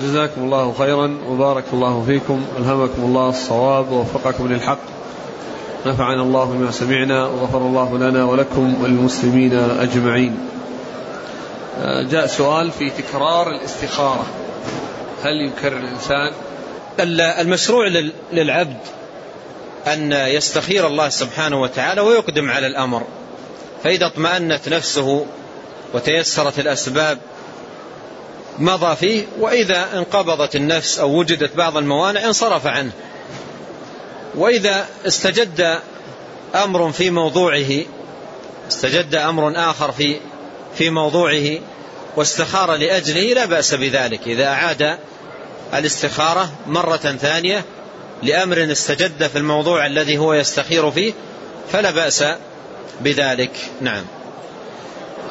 جزاكم الله خيرا وبارك الله فيكم ألهمكم الله الصواب ووفقكم للحق. نفعنا الله بما سمعنا وغفر الله لنا ولكم وللمسلمين أجمعين. آه، جاء سؤال في تكرار الاستخارة. هل يكرر الإنسان؟ المشروع للعبد أن يستخير الله سبحانه وتعالى ويقدم على الأمر. فإذا اطمأنت نفسه وتيسرت الأسباب مضى فيه وإذا انقبضت النفس أو وجدت بعض الموانع انصرف عنه. وإذا استجد أمر في موضوعه استجد أمر آخر في في موضوعه واستخار لأجله لا بأس بذلك. إذا أعاد الاستخارة مرة ثانية لأمر استجد في الموضوع الذي هو يستخير فيه فلا بأس بذلك. نعم.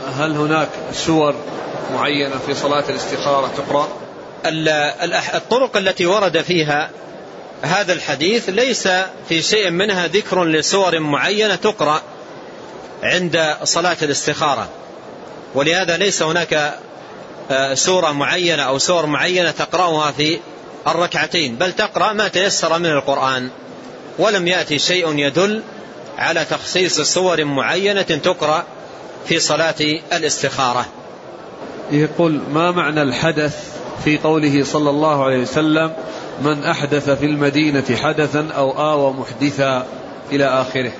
هل هناك سور معينة في صلاة الاستخارة تقرأ؟ الطرق التي ورد فيها هذا الحديث ليس في شيء منها ذكر لسور معينة تقرأ عند صلاة الاستخارة. ولهذا ليس هناك آه، سورة معينة أو سور معينة تقرأها في الركعتين بل تقرأ ما تيسر من القرآن. ولم يأتي شيء يدل على تخصيص سور معينة تقرأ في صلاة الاستخارة. يقول ما معنى الحدث في قوله صلى الله عليه وسلم من أحدث في المدينة حدثا أو آوى محدثا إلى آخره؟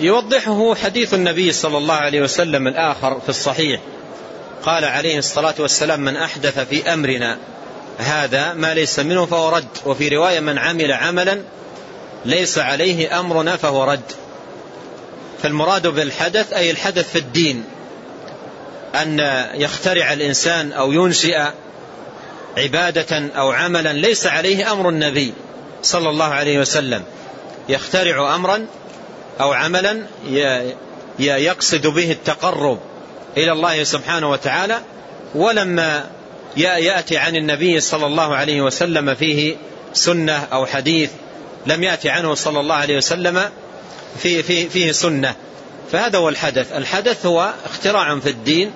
يوضحه حديث النبي صلى الله عليه وسلم الآخر في الصحيح. قال عليه الصلاة والسلام من أحدث في أمرنا هذا ما ليس منه فهو رد وفي رواية من عمل عملا ليس عليه أمرنا فهو رد. فالمراد بالحدث أي الحدث في الدين أن يخترع الإنسان أو ينشئ عبادة أو عملا ليس عليه أمر النبي صلى الله عليه وسلم. يخترع أمرا أو عملا يقصد به التقرب إلى الله سبحانه وتعالى ولما يأتي عن النبي صلى الله عليه وسلم فيه سنة أو حديث لم يأتي عنه صلى الله عليه وسلم فيه, فيه, فيه سنة. فهذا هو الحدث. الحدث هو اختراع في الدين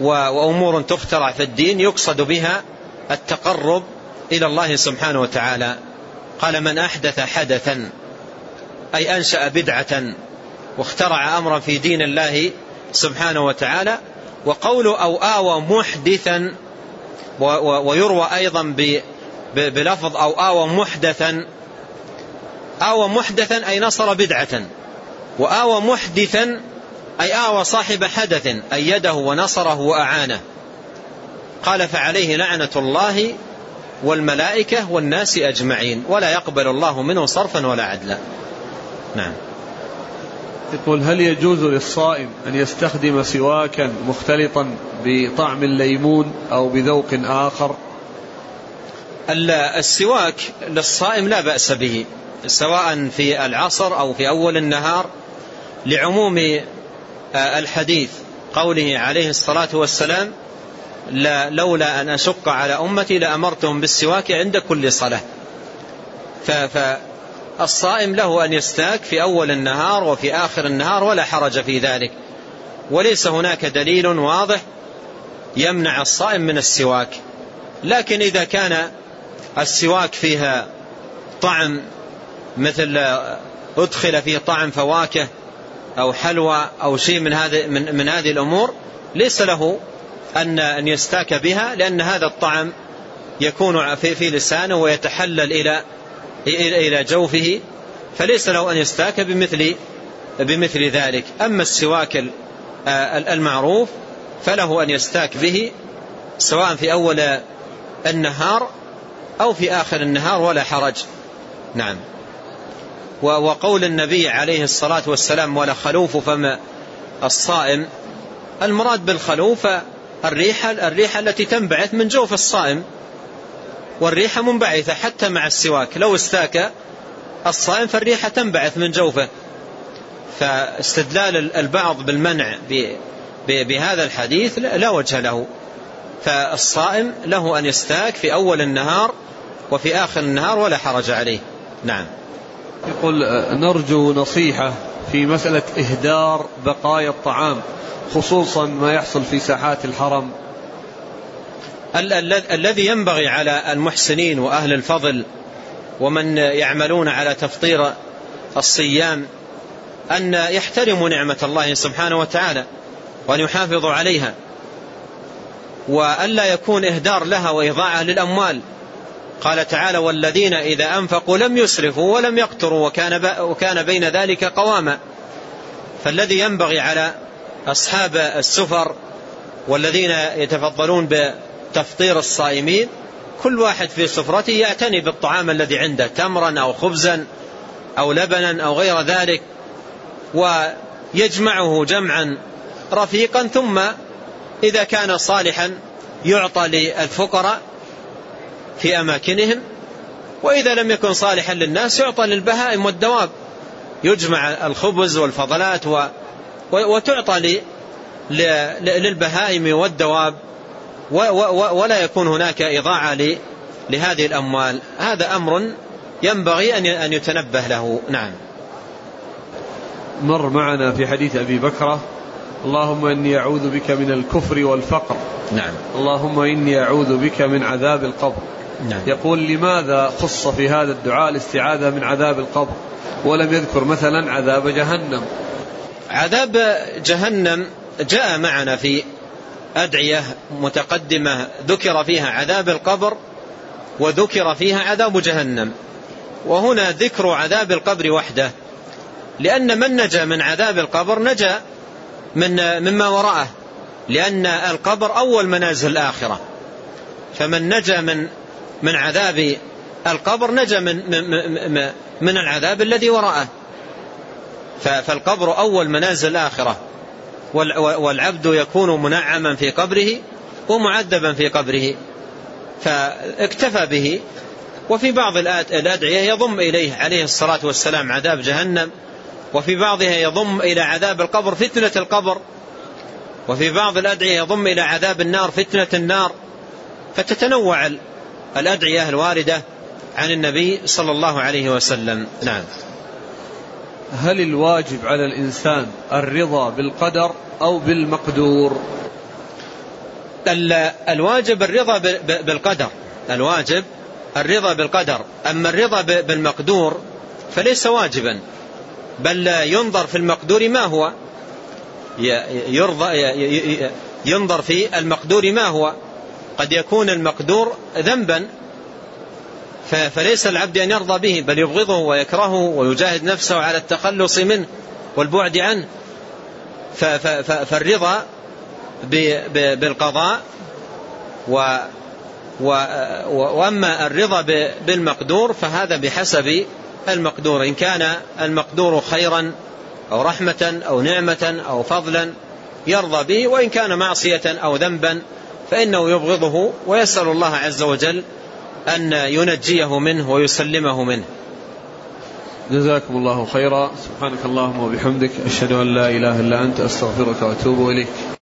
وأمور تخترع في الدين يقصد بها التقرب إلى الله سبحانه وتعالى. قال من أحدث حدثا أي أنشأ بدعة واخترع أمرا في دين الله سبحانه وتعالى وقول أو آوى محدثا ويروى أيضا بلفظ أو آوى محدثا آوى محدثا أي نصر بدعة. وآوى محدثا أي آوى صاحب حدث أيده ونصره وأعانه. قال فعليه لعنة الله والملائكة والناس أجمعين ولا يقبل الله منه صرفا ولا عدلا. نعم. يقول هل يجوز للصائم أن يستخدم سواكا مختلطا بطعم الليمون أو بذوق آخر؟ السواك للصائم لا بأس به. سواء في العصر أو في أول النهار لعموم آه، الحديث قوله عليه الصلاة والسلام لا لولا أن أشق على أمتي لأمرتهم بالسواك عند كل صلاة. فالصائم له أن يستاك في أول النهار وفي آخر النهار ولا حرج في ذلك. وليس هناك دليل واضح يمنع الصائم من السواك. لكن إذا كان السواك فيها طعم مثل أدخل فيه طعم فواكه أو حلوى أو شيء من هذه من, من هذه الأمور ليس له أن أن يستاك بها لأن هذا الطعم يكون في في لسانه ويتحلل إلى إلى جوفه فليس له أن يستاك بمثل بمثل ذلك. أما السواك المعروف فله أن يستاك به سواء في أول النهار أو في آخر النهار ولا حرج. نعم. وقول النبي عليه الصلاة والسلام ولا خلوف فم الصائم المراد بالخلوف الريحة الريحة التي تنبعث من جوف الصائم والريحة منبعثة حتى مع السواك. لو استاك الصائم فالريحة تنبعث من جوفه. فاستدلال البعض بالمنع بهذا الحديث لا وجه له. فالصائم له أن يستاك في أول النهار وفي آخر النهار ولا حرج عليه. نعم. يقول نرجو نصيحة في مسألة إهدار بقايا الطعام خصوصا ما يحصل في ساحات الحرم. الذي ينبغي على المحسنين وأهل الفضل ومن يعملون على تفطير الصيام أن يحترموا نعمة الله سبحانه وتعالى وأن يحافظوا عليها وألا يكون إهدار لها وإضاعة للأموال. قال تعالى والذين إذا أنفقوا لم يسرفوا ولم يقتروا وكان, وكان بين ذلك قواما. فالذي ينبغي على أصحاب السفر والذين يتفضلون بتفطير الصائمين كل واحد في سفرته يعتني بالطعام الذي عنده تمرا أو خبزا أو لبنا أو غير ذلك ويجمعه جمعا رفيقا ثم إذا كان صالحا يعطى للفقراء في أماكنهم وإذا لم يكن صالحا للناس يعطى للبهائم والدواب. يجمع الخبز والفضلات و وتعطى للبهائم والدواب ولا يكون هناك إضاعة لهذه الأموال. هذا أمر ينبغي أن يتنبه له. نعم. مر معنا في حديث أبي بكرة اللهم إني أعوذ بك من الكفر والفقر. نعم. اللهم إني أعوذ بك من عذاب القبر. نعم. يقول لماذا خص في هذا الدعاء الاستعاذة من عذاب القبر ولم يذكر مثلا عذاب جهنم؟ عذاب جهنم جاء معنا في أدعية متقدمة. ذكر فيها عذاب القبر وذكر فيها عذاب جهنم. وهنا ذكر عذاب القبر وحده. لأن من نجا من عذاب القبر نجا من مما وراءه. لأن القبر أول منازل الآخرة. فمن نجا من من عذاب القبر نجا من من, من العذاب الذي وراءه. فالقبر أول منازل الآخرة. والعبد يكون منعما في قبره ومعذبا في قبره. فاكتفى به. وفي بعض الأدعية يضم إليه عليه الصلاة والسلام عذاب جهنم. وفي بعضها يضم إلى عذاب القبر فتنة القبر. وفي بعض الأدعية يضم إلى عذاب النار فتنة النار. فتتنوع الأدعية الواردة عن النبي صلى الله عليه وسلم. نعم. هل الواجب على الإنسان الرضا بالقدر أو بالمقدور؟ الواجب الرضا بالقدر. الواجب الرضا بالقدر. أما الرضا بالمقدور فليس واجبا بل ينظر في المقدور ما هو. يرضى ينظر في المقدور ما هو. قد يكون المقدور ذنبا فليس العبد أن يرضى به بل يبغضه ويكرهه ويجاهد نفسه على التخلص منه والبعد عنه. فالرضا بالقضاء و وأما الرضا بالمقدور فهذا بحسب المقدور. إن كان المقدور خيرا أو رحمة أو نعمة أو فضلا يرضى به وإن كان معصية أو ذنبا فإنه يبغضه ويسأل الله عز وجل أن ينجيه منه ويسلمه منه. جزاكم الله خيرا. سبحانك اللهم وبحمدك أشهد أن لا إله إلا أنت أستغفرك وأتوب إليك.